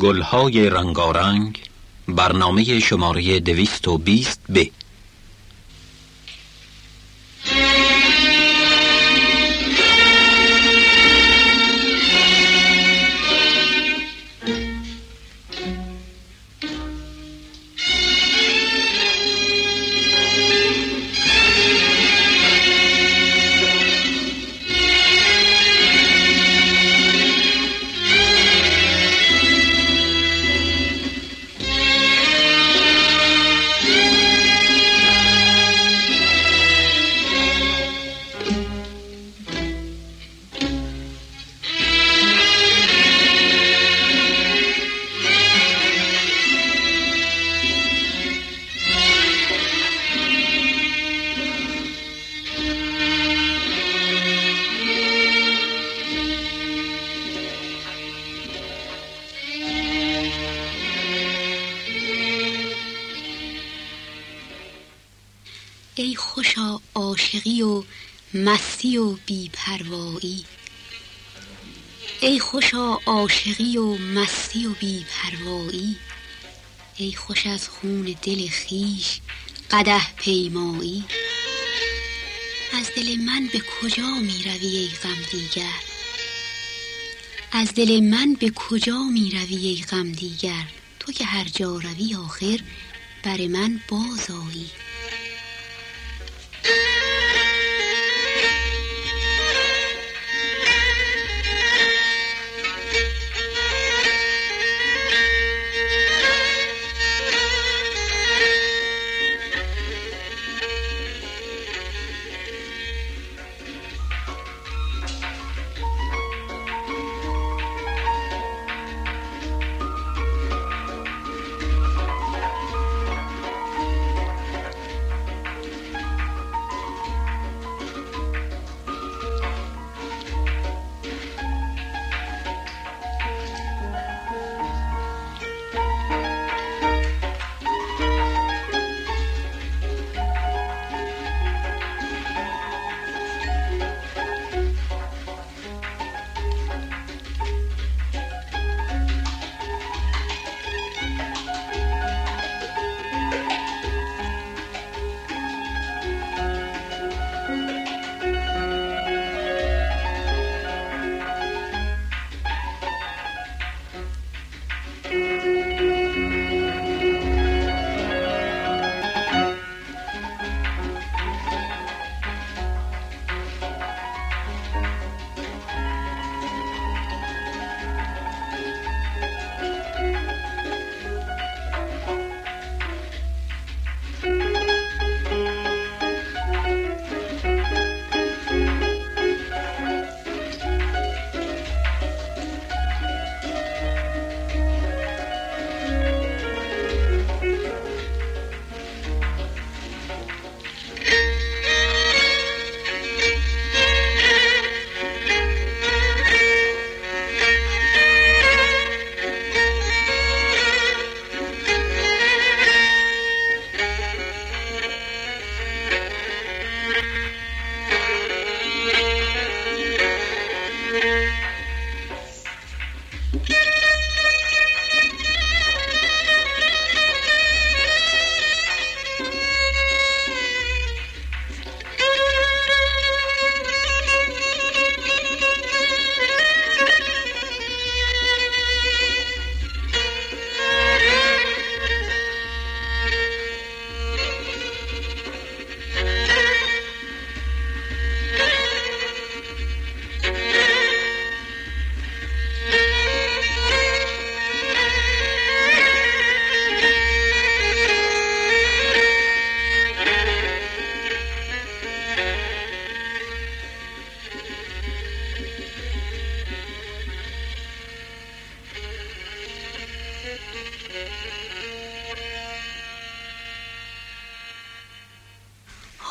گلهای رنگارنگ برنامه شماره بیست ب ای خوشا عاشقی و مستی و بیپروایی. ای خوشا عاشقی و مستی و بیپروایی. ای خوش از خون دل خیش قده پیمایی. از دل من به کجا می روی ای غم دیگر؟ از دل من به کجا می روی ای غم دیگر؟ تو که هر جا روی آخر بر من باز آیی.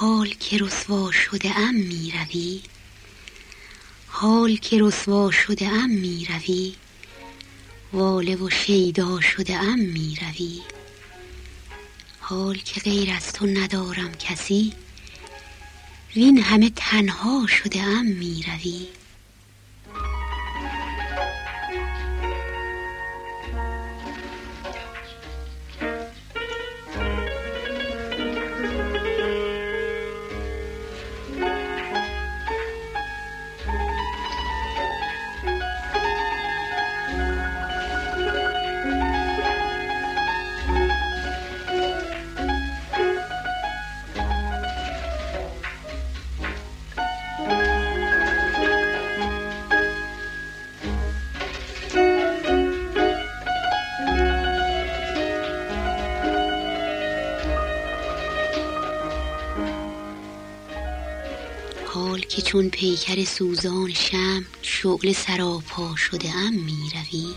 حال که رسوا شده ام می روی حال که رسوا شده ام می روی واله و شیدا شده ام می روی حال که غیر از تو ندارم کسی وین همه تنها شده ام می روی چون پیکر سوزان شم شغل سراپا شده ام می روی.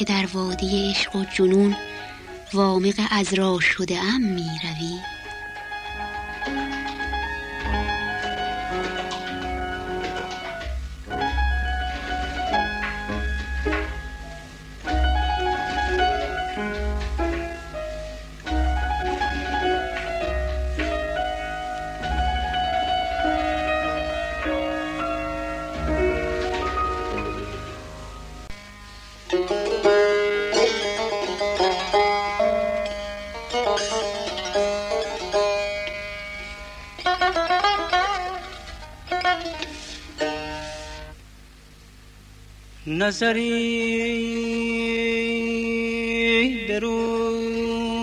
که در وادی عشق و جنون وامق از را شده ام می روی نظری به رویشم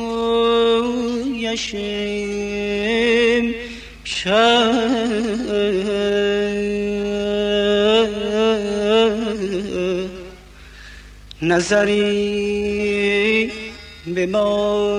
نظری به ما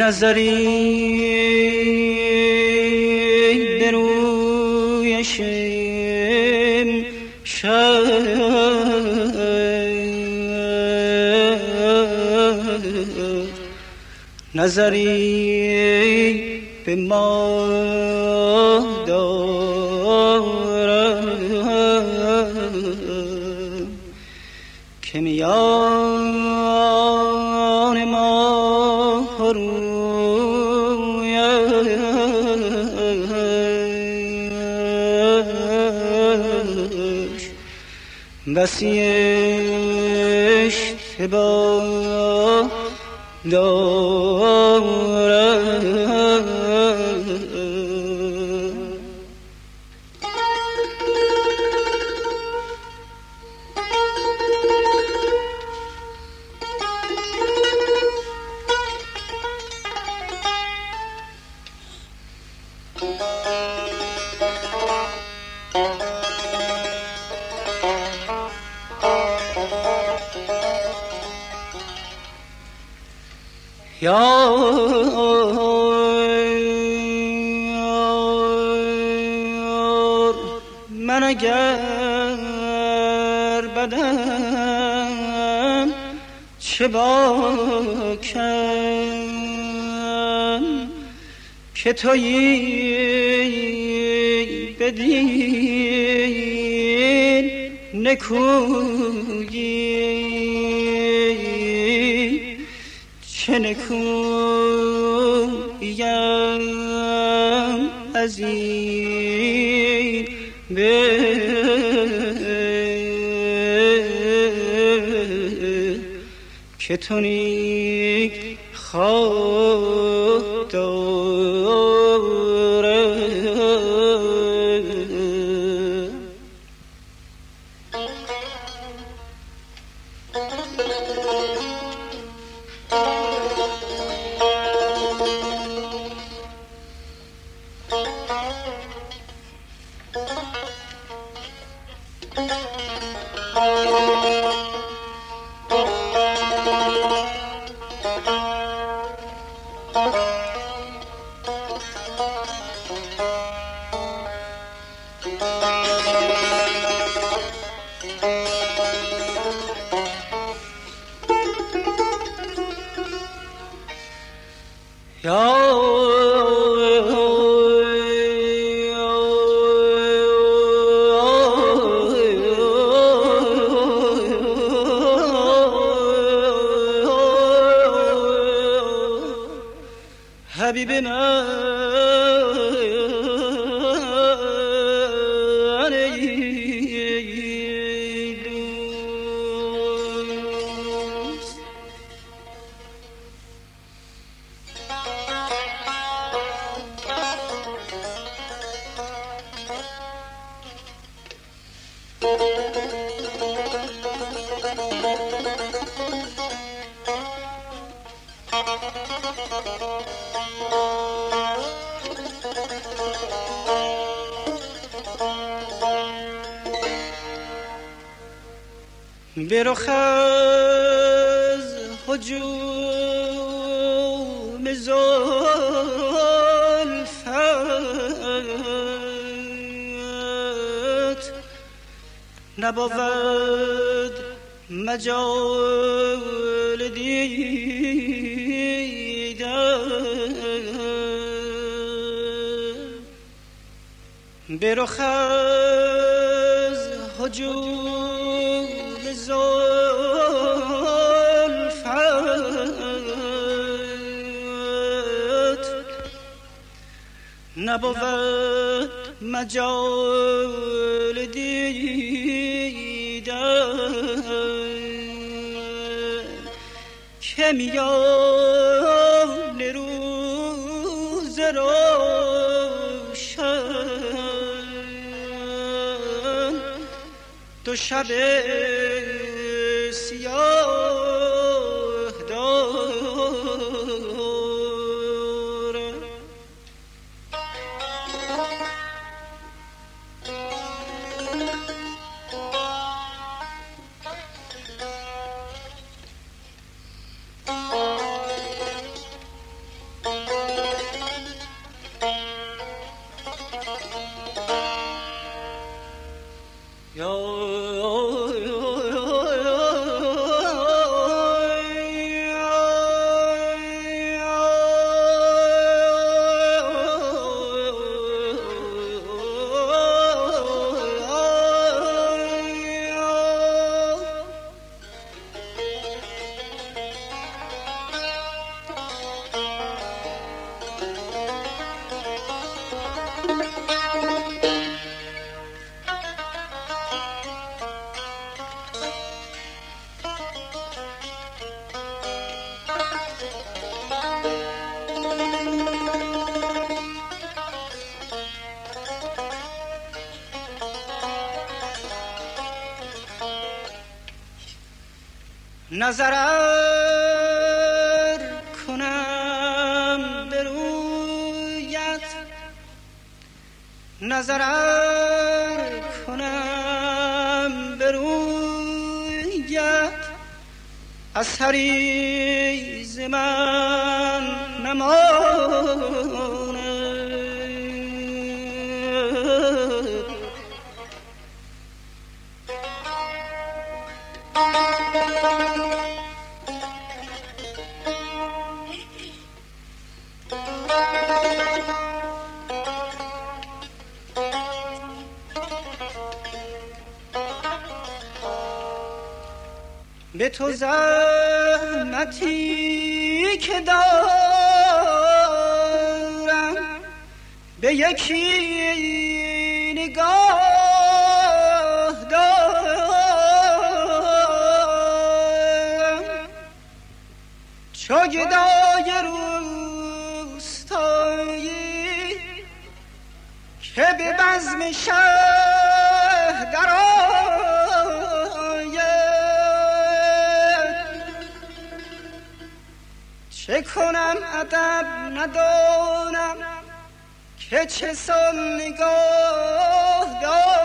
نظری به رویشم نظری به ما دارم بسی اشتباه دارم یا من اگر بدم چه باکم که تویی بدین نکویی. نکن یم از این به که تو Habibina ah. برخ از حجوم زلفت. نبود مجال دیدن برخ از حجوم زلفت. نبود مجال دیدن. که میان روز روشن. تو شب Oh. نظر کنم به رویت. نظر کنم به رویت. از حریز من نماز به تو زحمتی که دارم. به یکی نگاه دارم. چو گدای روستایی که به بزم شهر چه کنم ادب ندانم که چه سان نگاه دارم.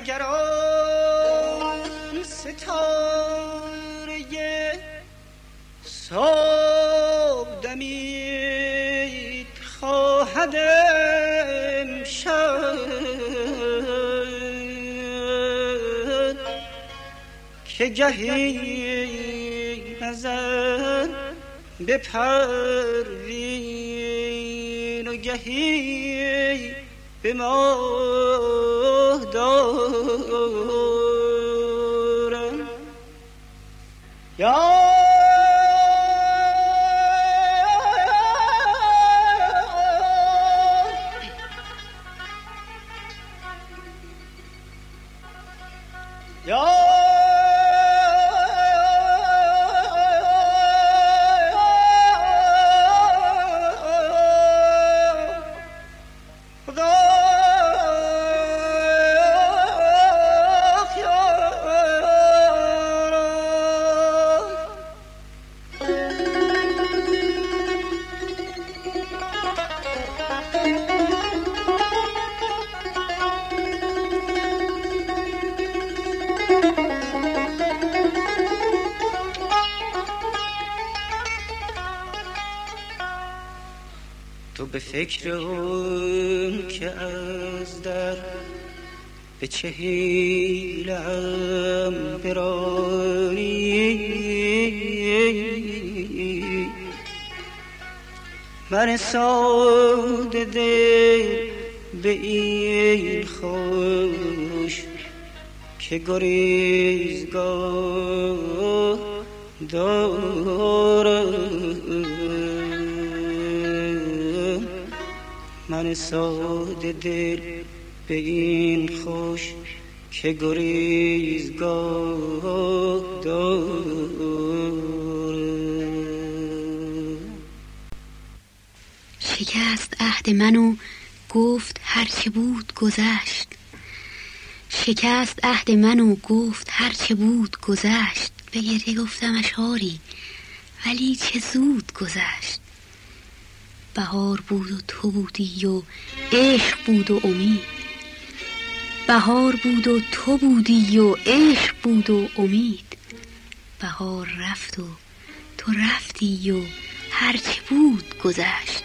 مگر آن ستاره صبح دمید خواهد امشب که گهی نظر به پروین و گهی به ماه دارم. یا فکر اون که از در به چه حیلم برانی. من ساده دل به این خوش که گریزگاه دارم. من ساده دل به این خوش که گریزگاه دارم. شکست عهد من و گفت هرچه بود گذشت. شکست عهد من و گفت هرچه بود گذشت. به گریه گفتمش آری ولی چه زود گذشت. بهار بود و تو بودی و عشق بود و امید. بهار بود و تو بودی و عشق بود و امید. بهار رفت و تو رفتی و هرچه بود گذشت.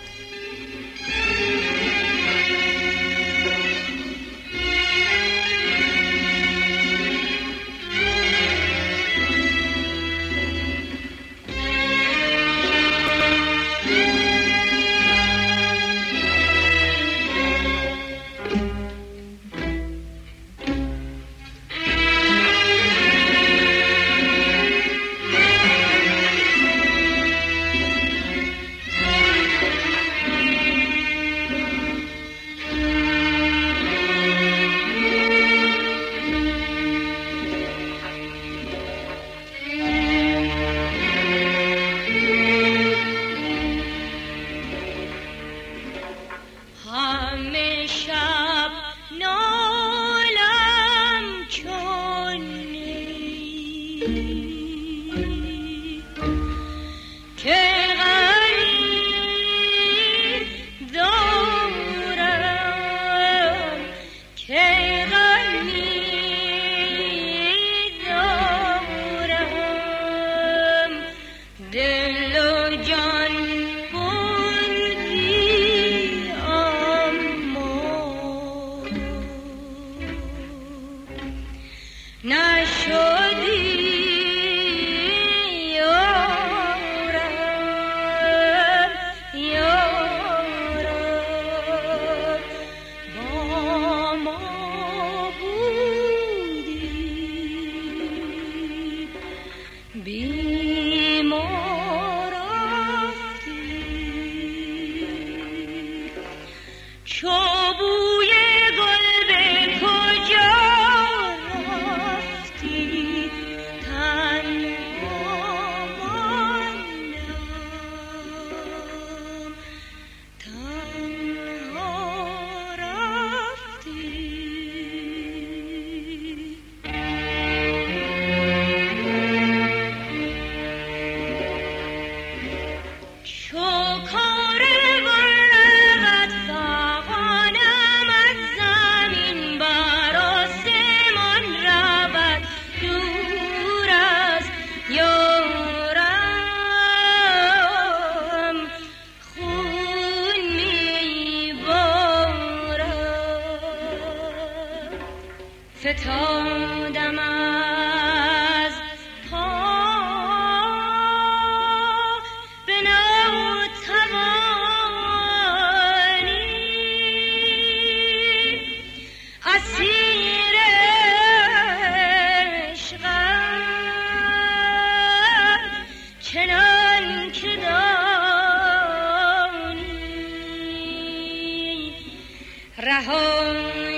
Rahón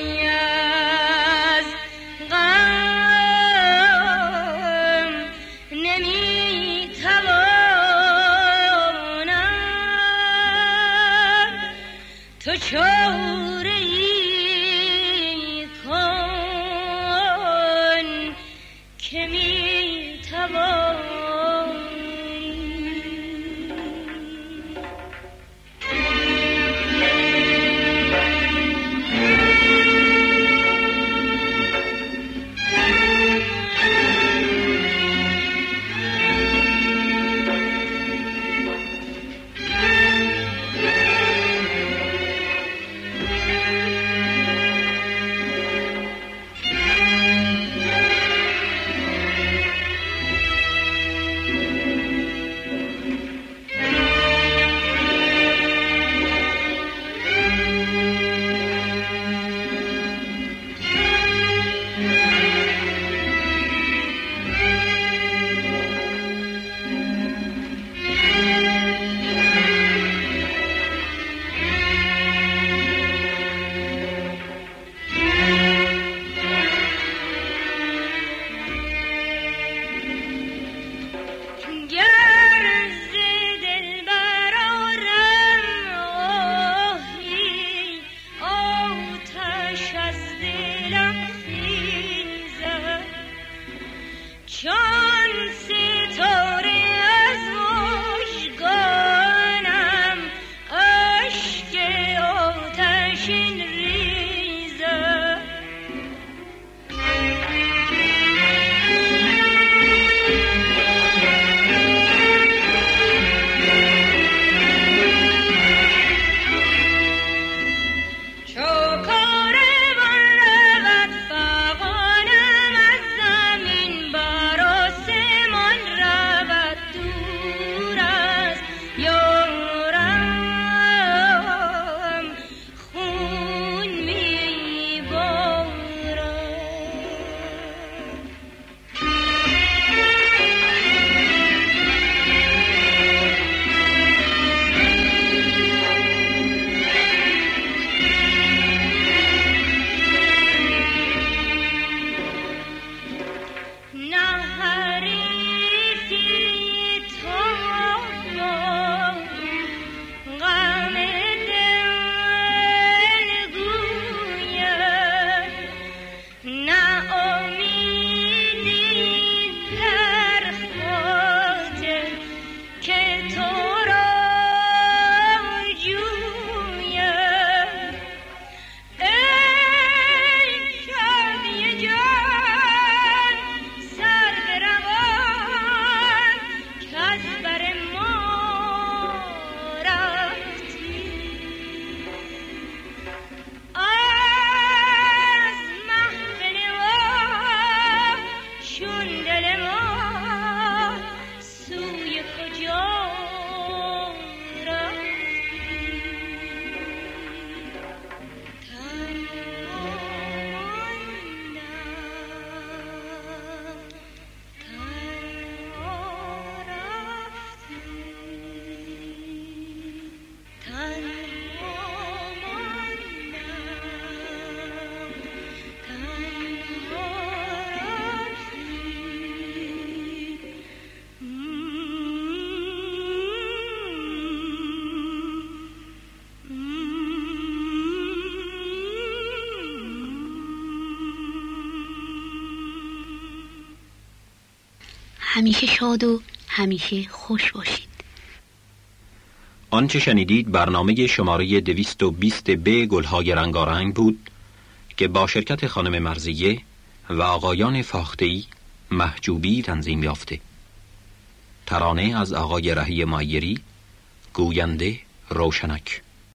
همیشه شاد و همیشه خوش باشید. آنچه شنیدید برنامه شماره 220 ب گلهای رنگارنگ بود که با شرکت خانم مرزیه و آقایان فاختهی محجوبی تنظیم یافته. ترانه از آقای رهی مایری گوینده روشنک.